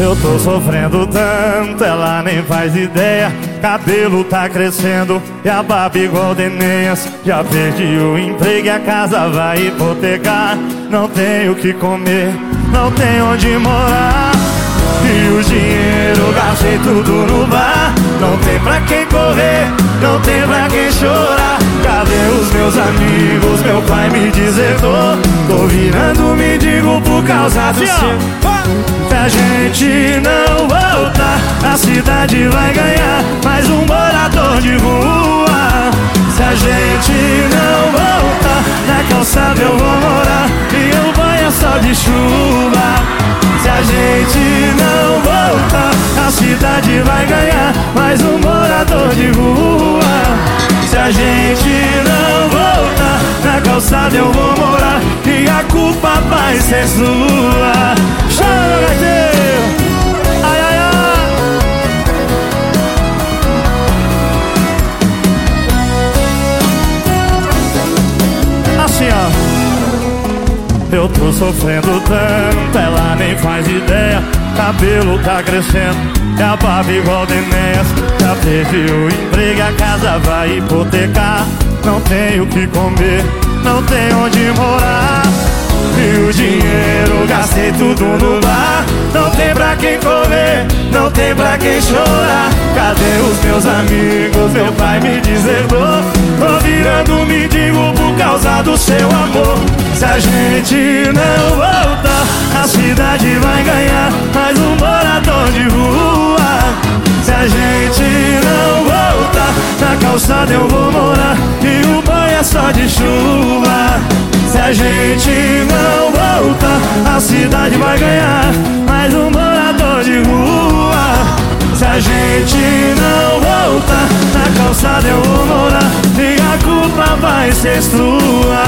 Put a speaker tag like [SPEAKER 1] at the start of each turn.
[SPEAKER 1] Eu tô sofrendo tanto, ela nem faz ideia. Cabelo tá crescendo e a barba igual Deneias Já perdi o emprego e a casa vai hipotecar. Não tenho o que comer, não tenho onde morar. E o dinheiro gastei tudo no bar. Não tem pra quem correr, não tem pra quem chorar. Cadê os meus amigos? Meu pai me desertou Tô virando mendigo por causa do seu. Se a gente não voltar, a cidade vai ganhar mais um morador de rua. Se a gente não voltar, na calçada eu vou morar e eu banho só de chuva. Se a gente não voltar, a cidade vai ganhar mais um morador de rua. Se a gente não voltar, na calçada eu vou morar e a culpa vai ser sua. Eu tô sofrendo tanto, ela nem faz ideia. Cabelo tá crescendo, é a barba igual de Enéas Já perdi o emprego, a casa vai hipotecar. Não tenho o que comer, não tenho onde morar. E o dinheiro gastei tudo no bar. Não tem pra quem comer, não tem pra quem chorar. Cadê os meus amigos? Meu pai me deserdou. Tô virando mendigo por causa do seu amor se a gente não voltar, a cidade vai ganhar mais um morador de rua. Se a gente não voltar, na calçada eu vou morar e o banho é só de chuva. Se a gente não voltar, a cidade vai ganhar mais um morador de rua. Se a gente não voltar, na calçada eu vou morar e a culpa vai ser sua.